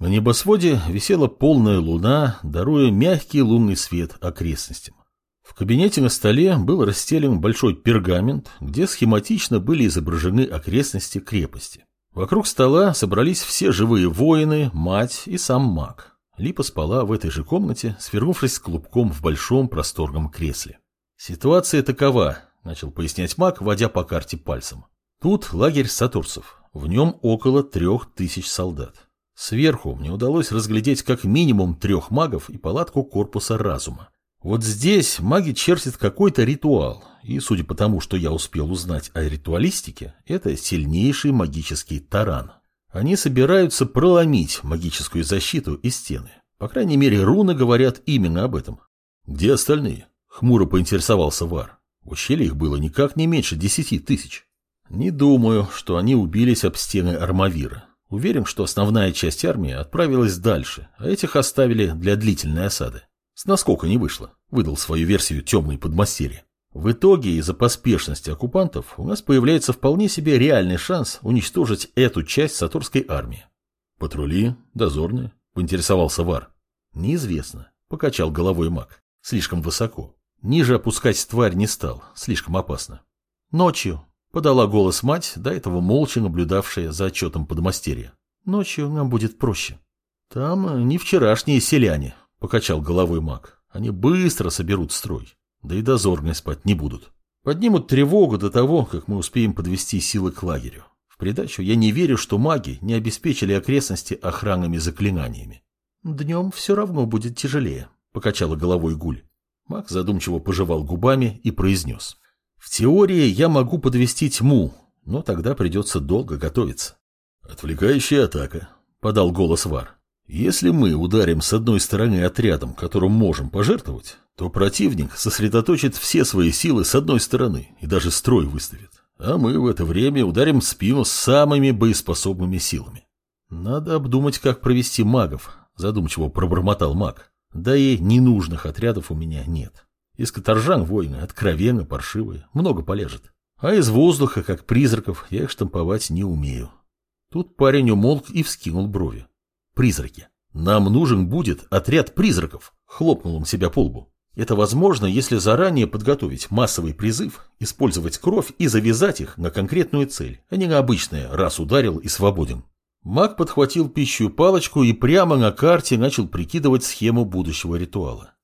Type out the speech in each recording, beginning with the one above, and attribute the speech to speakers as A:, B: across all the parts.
A: На небосводе висела полная луна, даруя мягкий лунный свет окрестностям. В кабинете на столе был расстелен большой пергамент, где схематично были изображены окрестности крепости. Вокруг стола собрались все живые воины, мать и сам маг. Липа спала в этой же комнате, свернувшись клубком в большом просторном кресле. «Ситуация такова», — начал пояснять маг, водя по карте пальцем. «Тут лагерь сатурцев. В нем около трех тысяч солдат. Сверху мне удалось разглядеть как минимум трех магов и палатку корпуса разума. Вот здесь маги чертят какой-то ритуал, и судя по тому, что я успел узнать о ритуалистике, это сильнейший магический таран. Они собираются проломить магическую защиту и стены. По крайней мере, руны говорят именно об этом. Где остальные? Хмуро поинтересовался Вар. В ущелье их было никак не меньше десяти тысяч. Не думаю, что они убились об стены Армавира. Уверен, что основная часть армии отправилась дальше, а этих оставили для длительной осады. С наскока не вышло, выдал свою версию темный подмастерье. В итоге из-за поспешности оккупантов у нас появляется вполне себе реальный шанс уничтожить эту часть Сатурской армии. Патрули, дозорные, поинтересовался Вар. Неизвестно, покачал головой маг. Слишком высоко. Ниже опускать тварь не стал, слишком опасно. Ночью, подала голос мать, до этого молча наблюдавшая за отчетом подмастерья. Ночью нам будет проще. Там не вчерашние селяне, Покачал головой маг. Они быстро соберут строй. Да и дозорные спать не будут. Поднимут тревогу до того, как мы успеем подвести силы к лагерю. В придачу я не верю, что маги не обеспечили окрестности охранными заклинаниями. Днем все равно будет тяжелее, покачала головой Гуль. Маг задумчиво пожевал губами и произнес. В теории я могу подвести тьму, но тогда придется долго готовиться. Отвлекающая атака, подал голос Вар. Если мы ударим с одной стороны отрядом, которым можем пожертвовать, то противник сосредоточит все свои силы с одной стороны и даже строй выставит. А мы в это время ударим в спину самыми боеспособными силами. Надо обдумать, как провести магов, задумчиво пробормотал маг. Да и ненужных отрядов у меня нет. Из каторжан воины откровенно паршивые, много полежат. А из воздуха, как призраков, я их штамповать не умею. Тут парень умолк и вскинул брови. Призраки. Нам нужен будет отряд призраков, хлопнул он себя по лбу. Это возможно, если заранее подготовить массовый призыв, использовать кровь и завязать их на конкретную цель, а не на обычное «раз ударил и свободен». Маг подхватил пищую палочку и прямо на карте начал прикидывать схему будущего ритуала.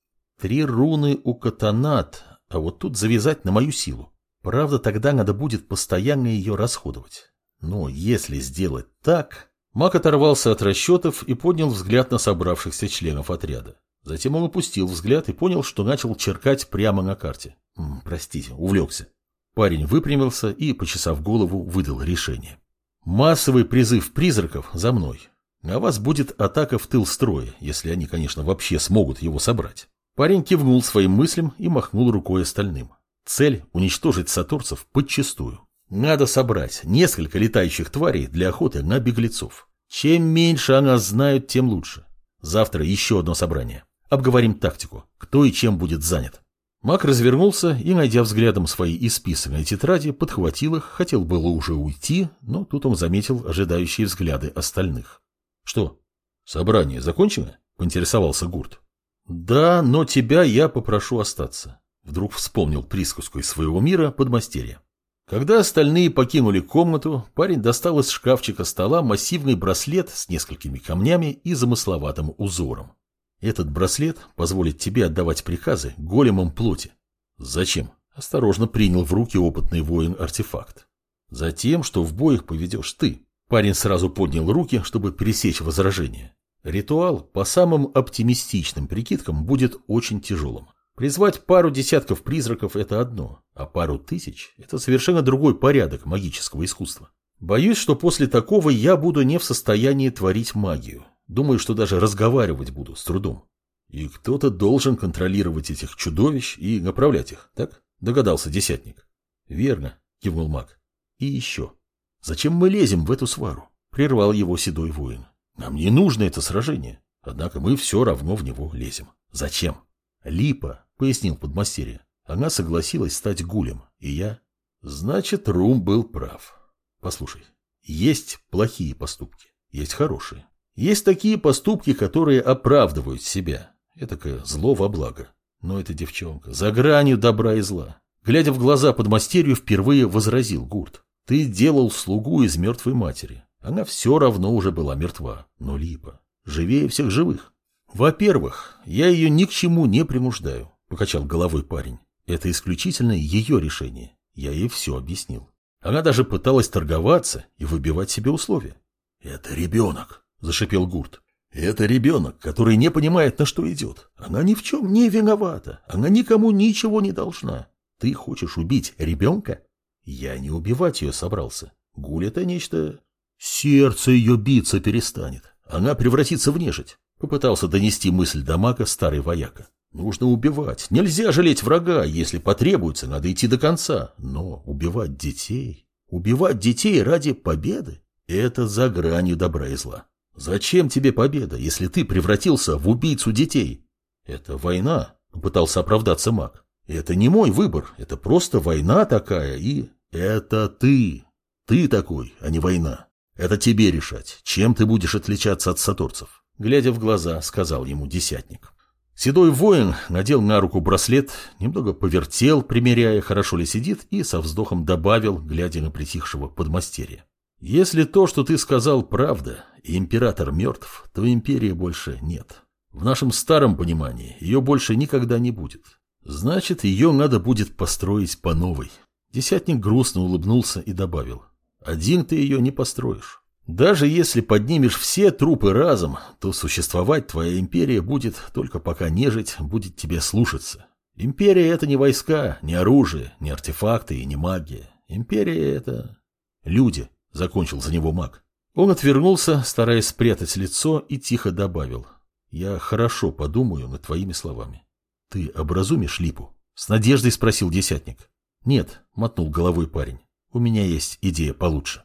A: Три руны у катанат, а вот тут завязать на мою силу. Правда, тогда надо будет постоянно ее расходовать. Но если сделать так... Мак оторвался от расчетов и поднял взгляд на собравшихся членов отряда. Затем он опустил взгляд и понял, что начал черкать прямо на карте. М, простите, увлекся. Парень выпрямился и, почесав голову, выдал решение. Массовый призыв призраков за мной. А вас будет атака в тыл строя, если они, конечно, вообще смогут его собрать. Парень кивнул своим мыслям и махнул рукой остальным. Цель – уничтожить сатурцев подчистую. Надо собрать несколько летающих тварей для охоты на беглецов. Чем меньше о нас знают, тем лучше. Завтра еще одно собрание. Обговорим тактику, кто и чем будет занят. Мак развернулся и, найдя взглядом свои исписанные тетради, подхватил их, хотел было уже уйти, но тут он заметил ожидающие взгляды остальных. «Что, собрание закончено?» – поинтересовался Гурт. «Да, но тебя я попрошу остаться», – вдруг вспомнил присказку из своего мира подмастерья. Когда остальные покинули комнату, парень достал из шкафчика стола массивный браслет с несколькими камнями и замысловатым узором. Этот браслет позволит тебе отдавать приказы големам плоти. Зачем? Осторожно принял в руки опытный воин артефакт. Затем, что в боях поведешь ты. Парень сразу поднял руки, чтобы пересечь возражение. Ритуал, по самым оптимистичным прикидкам, будет очень тяжелым. Призвать пару десятков призраков – это одно, а пару тысяч – это совершенно другой порядок магического искусства. Боюсь, что после такого я буду не в состоянии творить магию. Думаю, что даже разговаривать буду с трудом. И кто-то должен контролировать этих чудовищ и направлять их, так? Догадался десятник. Верно, кивнул маг. И еще. Зачем мы лезем в эту свару? Прервал его седой воин. Нам не нужно это сражение. Однако мы все равно в него лезем. Зачем? Липа — пояснил подмастерье. Она согласилась стать гулем, и я... Значит, Рум был прав. Послушай, есть плохие поступки, есть хорошие. Есть такие поступки, которые оправдывают себя. Этакое зло во благо. Но эта девчонка за гранью добра и зла. Глядя в глаза подмастерью, впервые возразил Гурт. Ты делал слугу из мертвой матери. Она все равно уже была мертва. Но Липа живее всех живых. Во-первых, я ее ни к чему не принуждаю, покачал головой парень. Это исключительно ее решение. Я ей все объяснил. Она даже пыталась торговаться и выбивать себе условия. «Это ребенок», — зашипел Гурт. «Это ребенок, который не понимает, на что идет. Она ни в чем не виновата. Она никому ничего не должна. Ты хочешь убить ребенка?» Я не убивать ее собрался. Гуль — это нечто... Сердце ее биться перестанет. Она превратится в нежить. Попытался донести мысль до мага старый вояка. Нужно убивать. Нельзя жалеть врага. Если потребуется, надо идти до конца. Но убивать детей... Убивать детей ради победы — это за гранью добра и зла. Зачем тебе победа, если ты превратился в убийцу детей? Это война, попытался оправдаться маг. Это не мой выбор, это просто война такая и... Это ты. Ты такой, а не война. Это тебе решать, чем ты будешь отличаться от саторцев. Глядя в глаза, сказал ему десятник. Седой воин надел на руку браслет, немного повертел, примеряя, хорошо ли сидит, и со вздохом добавил, глядя на притихшего подмастерья. «Если то, что ты сказал, правда, и император мертв, то империи больше нет. В нашем старом понимании ее больше никогда не будет. Значит, ее надо будет построить по новой». Десятник грустно улыбнулся и добавил. Один ты ее не построишь. Даже если поднимешь все трупы разом, то существовать твоя империя будет только пока нежить будет тебе слушаться. Империя — это не войска, не оружие, не артефакты и не магия. Империя — это... люди, — закончил за него маг. Он отвернулся, стараясь спрятать лицо, и тихо добавил. Я хорошо подумаю над твоими словами. Ты образумишь липу? С надеждой спросил десятник. Нет, мотнул головой парень. У меня есть идея получше.